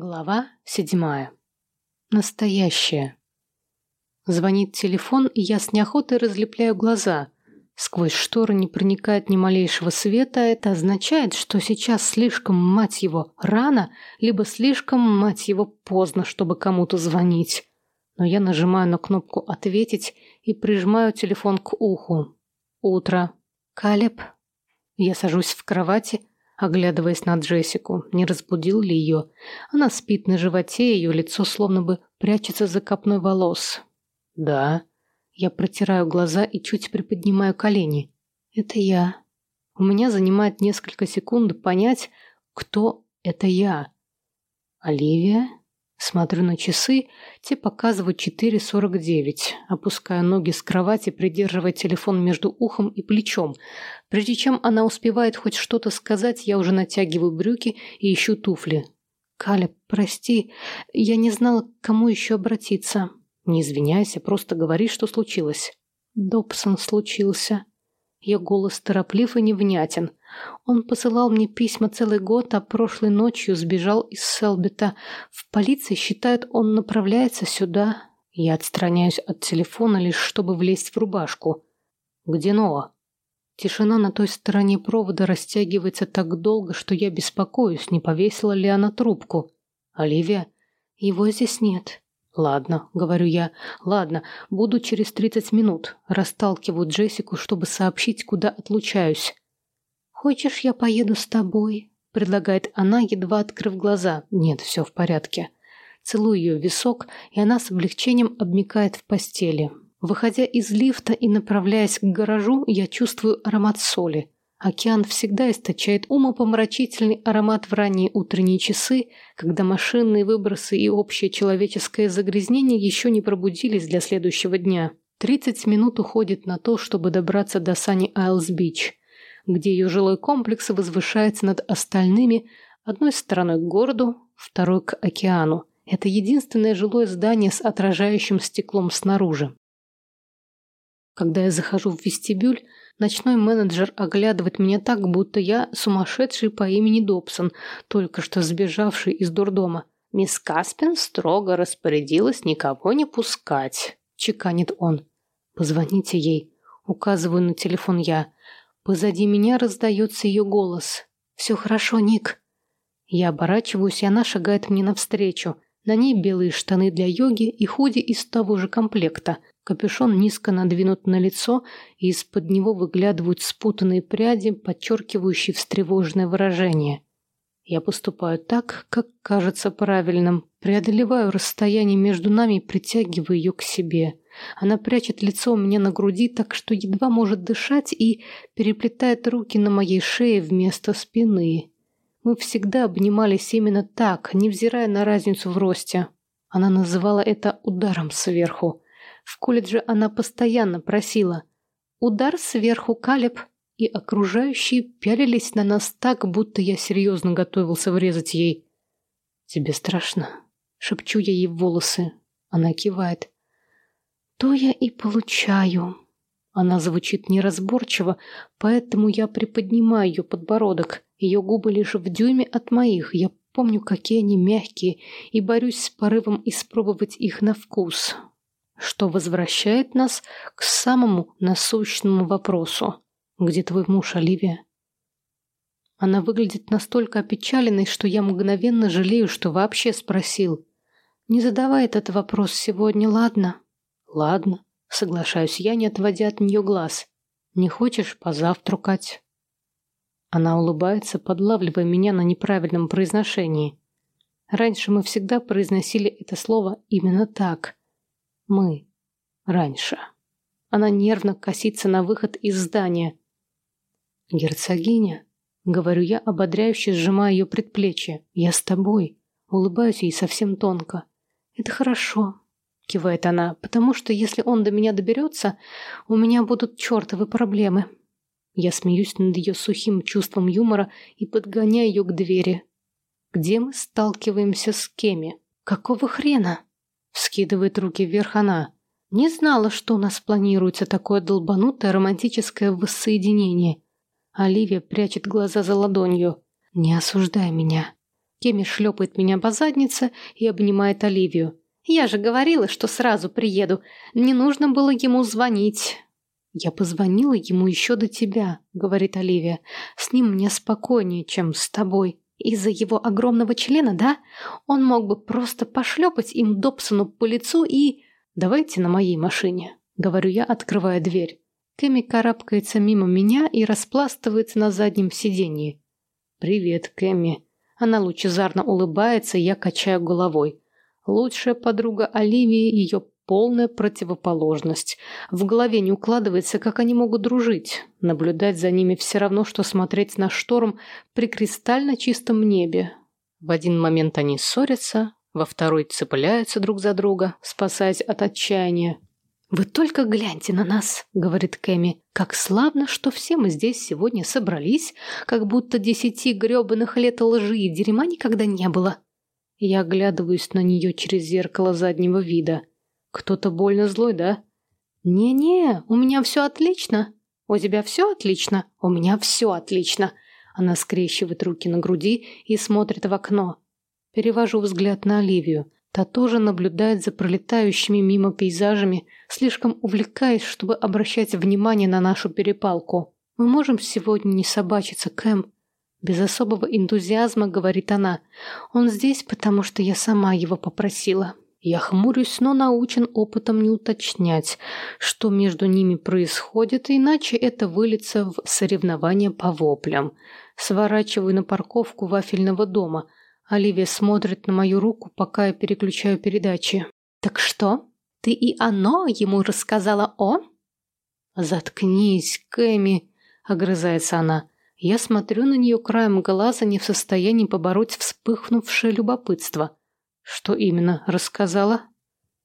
Глава седьмая. Настоящая. Звонит телефон, и я с неохотой разлепляю глаза. Сквозь шторы не проникает ни малейшего света, а это означает, что сейчас слишком, мать его, рано, либо слишком, мать его, поздно, чтобы кому-то звонить. Но я нажимаю на кнопку «Ответить» и прижимаю телефон к уху. Утро. Калеб. Я сажусь в кровати, оглядываясь на Джессику, не разбудил ли ее. Она спит на животе, ее лицо словно бы прячется за копной волос. «Да». Я протираю глаза и чуть приподнимаю колени. «Это я». У меня занимает несколько секунд понять, кто это я. «Оливия?» Смотрю на часы, те показывают 4.49. Опускаю ноги с кровати, придерживая телефон между ухом и плечом. Прежде чем она успевает хоть что-то сказать, я уже натягиваю брюки и ищу туфли. «Каля, прости, я не знала, к кому еще обратиться». «Не извиняйся, просто говори, что случилось». «Добсон случился». Ее голос тороплив и невнятен. Он посылал мне письма целый год, а прошлой ночью сбежал из Селбита. В полиции считают, он направляется сюда. Я отстраняюсь от телефона лишь чтобы влезть в рубашку. Где Ноа? Тишина на той стороне провода растягивается так долго, что я беспокоюсь, не повесила ли она трубку. Оливия? Его здесь нет. Ладно, говорю я. Ладно, буду через тридцать минут. Расталкиваю Джессику, чтобы сообщить, куда отлучаюсь. «Хочешь, я поеду с тобой?» — предлагает она, едва открыв глаза. «Нет, все в порядке». Целую ее в висок, и она с облегчением обмикает в постели. Выходя из лифта и направляясь к гаражу, я чувствую аромат соли. Океан всегда источает умопомрачительный аромат в ранние утренние часы, когда машинные выбросы и общее человеческое загрязнение еще не пробудились для следующего дня. Тридцать минут уходит на то, чтобы добраться до Санни-Айлс-Бич где ее жилой комплекс возвышается над остальными, одной стороной к городу, второй к океану. Это единственное жилое здание с отражающим стеклом снаружи. Когда я захожу в вестибюль, ночной менеджер оглядывает меня так, будто я сумасшедший по имени Добсон, только что сбежавший из дурдома. «Мисс Каспин строго распорядилась никого не пускать», — чеканит он. «Позвоните ей», — указываю на телефон я. Позади меня раздается ее голос. «Все хорошо, Ник». Я оборачиваюсь, и она шагает мне навстречу. На ней белые штаны для йоги и худи из того же комплекта. Капюшон низко надвинут на лицо, и из-под него выглядывают спутанные пряди, подчеркивающие встревоженное выражение. Я поступаю так, как кажется правильным. Преодолеваю расстояние между нами и притягиваю ее к себе. Она прячет лицо у меня на груди, так что едва может дышать и переплетает руки на моей шее вместо спины. Мы всегда обнимались именно так, невзирая на разницу в росте. Она называла это ударом сверху. В колледже она постоянно просила «Удар сверху, Калеб!» И окружающие пялились на нас так, будто я серьезно готовился врезать ей. «Тебе страшно?» — шепчу я ей в волосы. Она кивает то я и получаю. Она звучит неразборчиво, поэтому я приподнимаю ее подбородок. Ее губы лишь в дюйме от моих. Я помню, какие они мягкие, и борюсь с порывом испробовать их на вкус. Что возвращает нас к самому насущному вопросу. Где твой муж, Оливия? Она выглядит настолько опечаленной, что я мгновенно жалею, что вообще спросил. Не задавай этот вопрос сегодня, ладно? Ладно, соглашаюсь я, не отводя от нее глаз. Не хочешь позавтракать? Она улыбается, подлавливая меня на неправильном произношении. Раньше мы всегда произносили это слово именно так. Мы. Раньше. Она нервно косится на выход из здания. «Герцогиня», — говорю я, ободряюще сжимая ее предплечье, — «я с тобой». Улыбаюсь ей совсем тонко. «Это хорошо кивает она, потому что если он до меня доберется, у меня будут чертовы проблемы. Я смеюсь над ее сухим чувством юмора и подгоняю ее к двери. Где мы сталкиваемся с Кеми? Какого хрена? Вскидывает руки вверх она. Не знала, что у нас планируется такое долбанутое романтическое воссоединение. Оливия прячет глаза за ладонью. Не осуждай меня. Кеми шлепает меня по заднице и обнимает Оливию. «Я же говорила, что сразу приеду. Не нужно было ему звонить». «Я позвонила ему еще до тебя», — говорит Оливия. «С ним мне спокойнее, чем с тобой». Из-за его огромного члена, да? Он мог бы просто пошлепать им Добсону по лицу и... «Давайте на моей машине», — говорю я, открывая дверь. Кэми карабкается мимо меня и распластывается на заднем сиденье. «Привет, Кэми». Она лучезарно улыбается, я качаю головой. Лучшая подруга Оливии – ее полная противоположность. В голове не укладывается, как они могут дружить. Наблюдать за ними все равно, что смотреть на шторм при кристально чистом небе. В один момент они ссорятся, во второй цепляются друг за друга, спасаясь от отчаяния. «Вы только гляньте на нас», — говорит Кэми. «Как славно, что все мы здесь сегодня собрались, как будто десяти грёбаных лет лжи и дерьма никогда не было». Я оглядываюсь на нее через зеркало заднего вида. «Кто-то больно злой, да?» «Не-не, у меня все отлично». «У тебя все отлично?» «У меня все отлично». Она скрещивает руки на груди и смотрит в окно. Перевожу взгляд на Оливию. Та тоже наблюдает за пролетающими мимо пейзажами, слишком увлекаясь, чтобы обращать внимание на нашу перепалку. «Мы можем сегодня не собачиться, Кэм?» Без особого энтузиазма говорит она. «Он здесь, потому что я сама его попросила». Я хмурюсь, но научен опытом не уточнять, что между ними происходит, иначе это выльется в соревнование по воплям. Сворачиваю на парковку вафельного дома. Оливия смотрит на мою руку, пока я переключаю передачи. «Так что? Ты и оно ему рассказала о?» «Заткнись, Кэми», — огрызается она. Я смотрю на нее краем глаза, не в состоянии побороть вспыхнувшее любопытство. Что именно рассказала?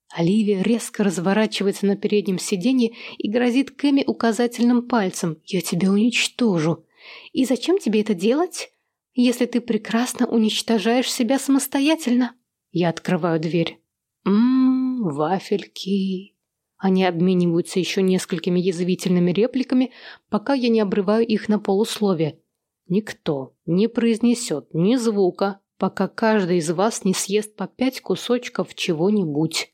Оливия резко разворачивается на переднем сиденье и грозит Кэми указательным пальцем. «Я тебя уничтожу». «И зачем тебе это делать?» если ты прекрасно уничтожаешь себя самостоятельно. Я открываю дверь. Ммм, вафельки. Они обмениваются еще несколькими язвительными репликами, пока я не обрываю их на полусловие. Никто не произнесет ни звука, пока каждый из вас не съест по пять кусочков чего-нибудь.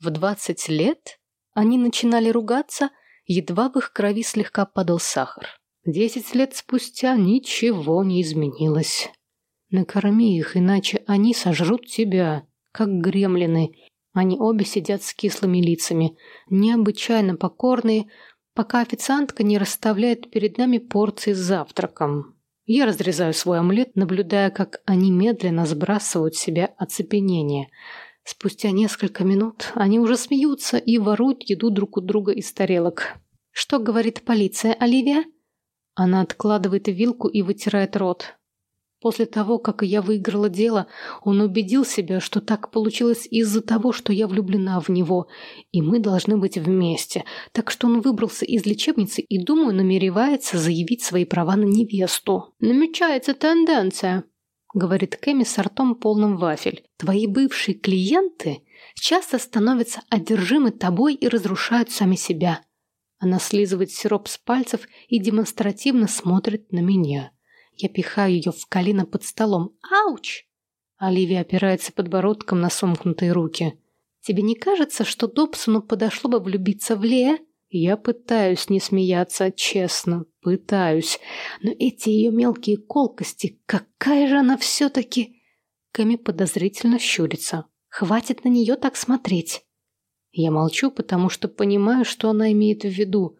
В двадцать лет они начинали ругаться, едва в их крови слегка падал сахар. Десять лет спустя ничего не изменилось. Накорми их, иначе они сожрут тебя, как гремлины. Они обе сидят с кислыми лицами, необычайно покорные, пока официантка не расставляет перед нами порции с завтраком. Я разрезаю свой омлет, наблюдая, как они медленно сбрасывают с себя оцепенение. Спустя несколько минут они уже смеются и воруют еду друг у друга из тарелок. «Что говорит полиция, Оливия?» Она откладывает вилку и вытирает рот. После того, как я выиграла дело, он убедил себя, что так получилось из-за того, что я влюблена в него, и мы должны быть вместе. Так что он выбрался из лечебницы и, думаю, намеревается заявить свои права на невесту. «Намечается тенденция», — говорит Кэми с ртом полным вафель. «Твои бывшие клиенты часто становятся одержимы тобой и разрушают сами себя. Она слизывает сироп с пальцев и демонстративно смотрит на меня. Я пихаю ее в колено под столом. «Ауч!» Оливия опирается подбородком на сомкнутые руки. «Тебе не кажется, что Добсону подошло бы влюбиться в Лея?» Я пытаюсь не смеяться, честно, пытаюсь. Но эти ее мелкие колкости, какая же она все-таки... Кэми подозрительно щурится. Хватит на нее так смотреть. Я молчу, потому что понимаю, что она имеет в виду.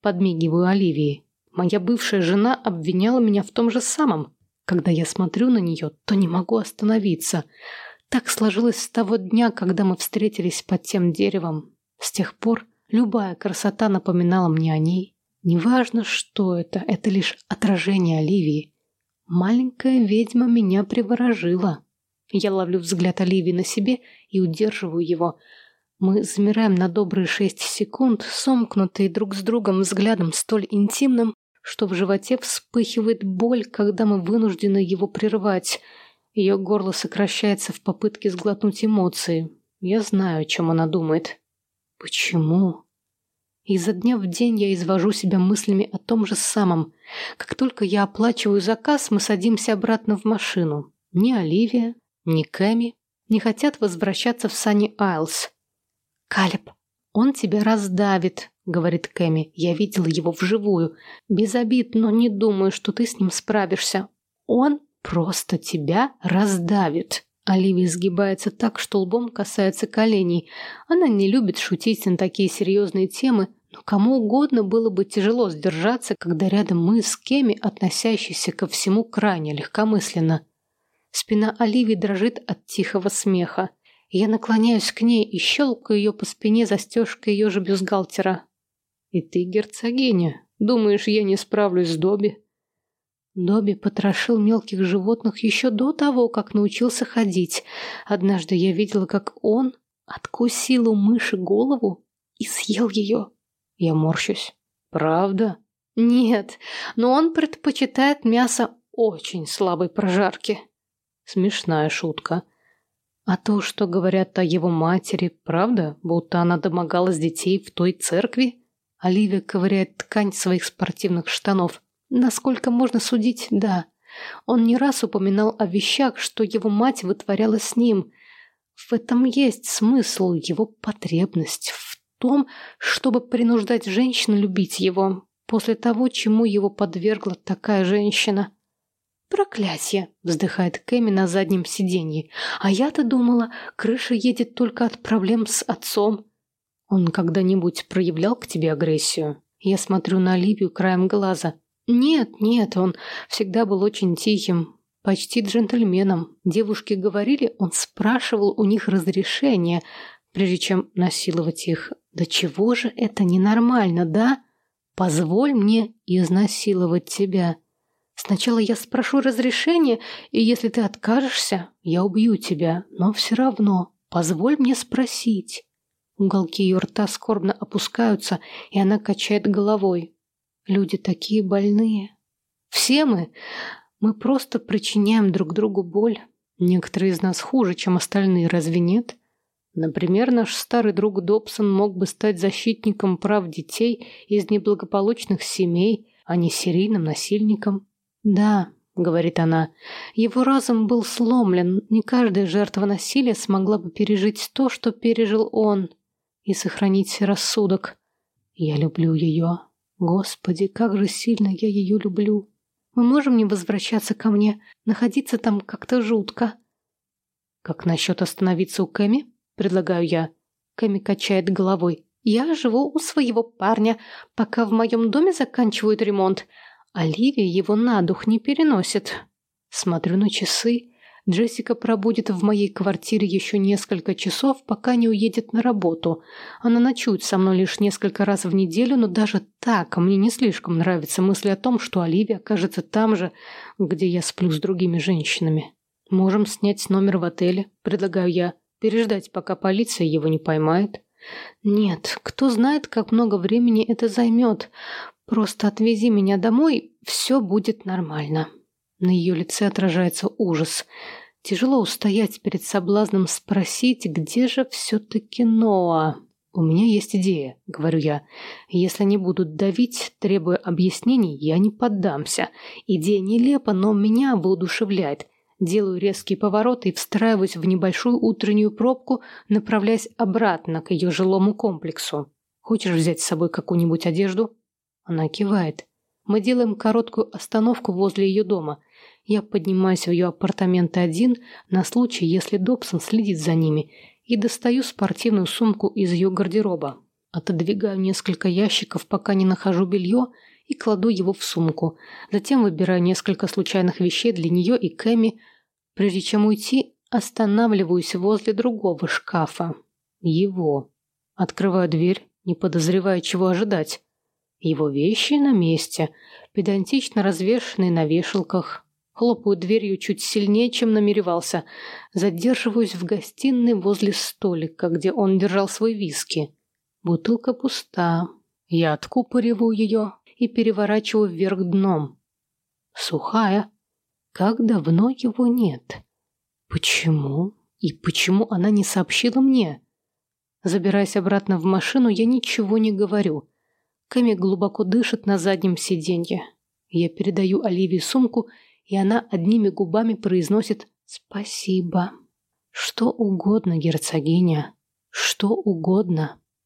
Подмигиваю Оливии. Моя бывшая жена обвиняла меня в том же самом. Когда я смотрю на нее, то не могу остановиться. Так сложилось с того дня, когда мы встретились под тем деревом. С тех пор любая красота напоминала мне о ней. Неважно, что это, это лишь отражение Оливии. Маленькая ведьма меня приворожила. Я ловлю взгляд Оливии на себе и удерживаю его – мы замираем на добрые шесть секунд, сомкнутые друг с другом взглядом столь интимным, что в животе вспыхивает боль, когда мы вынуждены его прервать. Ее горло сокращается в попытке сглотнуть эмоции. Я знаю, о чем она думает. Почему? Изо дня в день я извожу себя мыслями о том же самом. Как только я оплачиваю заказ, мы садимся обратно в машину. Ни Оливия, ни Кэми не хотят возвращаться в Сани Айлс. «Калеб, он тебя раздавит», — говорит Кэми. «Я видела его вживую. Без обид, но не думаю, что ты с ним справишься. Он просто тебя раздавит». Оливия сгибается так, что лбом касается коленей. Она не любит шутить на такие серьезные темы, но кому угодно было бы тяжело сдержаться, когда рядом мы с Кеми, относящиеся ко всему крайне легкомысленно. Спина Оливии дрожит от тихого смеха. Я наклоняюсь к ней и щелкаю ее по спине застежкой ее же бюстгальтера. «И ты, герцогиня, думаешь, я не справлюсь с Добби?» Добби потрошил мелких животных еще до того, как научился ходить. Однажды я видела, как он откусил у мыши голову и съел ее. Я морщусь. «Правда?» «Нет, но он предпочитает мясо очень слабой прожарки». Смешная шутка. А то, что говорят о его матери, правда? Будто она домогалась детей в той церкви? Оливия ковыряет ткань своих спортивных штанов. Насколько можно судить, да. Он не раз упоминал о вещах, что его мать вытворяла с ним. В этом есть смысл, его потребность в том, чтобы принуждать женщину любить его, после того, чему его подвергла такая женщина. «Проклятье!» — вздыхает Кэми на заднем сиденье. «А я-то думала, крыша едет только от проблем с отцом». «Он когда-нибудь проявлял к тебе агрессию?» Я смотрю на Ливию краем глаза. «Нет, нет, он всегда был очень тихим, почти джентльменом. Девушки говорили, он спрашивал у них разрешения, прежде чем насиловать их. Да чего же это ненормально, да? Позволь мне изнасиловать тебя». Сначала я спрошу разрешения, и если ты откажешься, я убью тебя, но все равно позволь мне спросить». Уголки ее рта скорбно опускаются, и она качает головой. «Люди такие больные. Все мы. Мы просто причиняем друг другу боль. Некоторые из нас хуже, чем остальные, разве нет?» Например, наш старый друг Добсон мог бы стать защитником прав детей из неблагополучных семей, а не серийным насильником. «Да», — говорит она, — «его разум был сломлен. Не каждая жертва насилия смогла бы пережить то, что пережил он, и сохранить рассудок. Я люблю ее. Господи, как же сильно я ее люблю. Мы можем не возвращаться ко мне, находиться там как-то жутко». «Как насчет остановиться у Кэми?» — предлагаю я. Кэми качает головой. «Я живу у своего парня, пока в моем доме заканчивают ремонт. Оливия его на дух не переносит. Смотрю на часы. Джессика пробудет в моей квартире еще несколько часов, пока не уедет на работу. Она ночует со мной лишь несколько раз в неделю, но даже так мне не слишком нравится мысль о том, что Оливия окажется там же, где я сплю с другими женщинами. Можем снять номер в отеле, предлагаю я, переждать, пока полиция его не поймает. Нет, кто знает, как много времени это займет. Просто отвези меня домой, все будет нормально. На ее лице отражается ужас. Тяжело устоять перед соблазном спросить, где же все-таки Ноа. «У меня есть идея», — говорю я. «Если они будут давить, требуя объяснений, я не поддамся. Идея нелепа, но меня воодушевляет. Делаю резкие повороты и встраиваюсь в небольшую утреннюю пробку, направляясь обратно к ее жилому комплексу. Хочешь взять с собой какую-нибудь одежду?» Она кивает. Мы делаем короткую остановку возле ее дома. Я поднимаюсь в ее апартаменты один на случай, если Добсон следит за ними, и достаю спортивную сумку из ее гардероба. Отодвигаю несколько ящиков, пока не нахожу белье, и кладу его в сумку. Затем выбираю несколько случайных вещей для нее и Кэми. Прежде чем уйти, останавливаюсь возле другого шкафа. Его. Открываю дверь, не подозревая, чего ожидать. Его вещи на месте, педантично развешанные на вешалках. Хлопаю дверью чуть сильнее, чем намеревался. Задерживаюсь в гостиной возле столика, где он держал свой виски. Бутылка пуста. Я откупориваю ее и переворачиваю вверх дном. Сухая. Как давно его нет? Почему? И почему она не сообщила мне? Забираясь обратно в машину, я ничего не говорю. Кэми глубоко дышит на заднем сиденье. Я передаю Оливии сумку, и она одними губами произносит Спасибо. Что угодно, герцогиня. Что угодно.